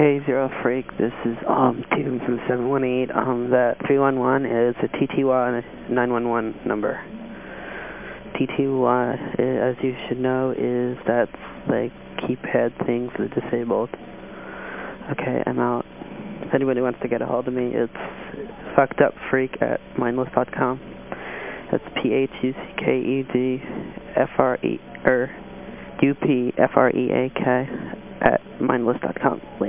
Hey, Zero Freak, this is um, Tim from 718. Um, that 311 is a TTY 911 number. TTY, eh, as you should know, is that's like keypad things for the disabled. Okay, I'm out. If anybody wants to get a hold of me, it's freak at mindless.com. That's P-H-U-C-K-E-D-F-R-E, or er, U-P-F-R-E-A-K at mindless.com. Wait.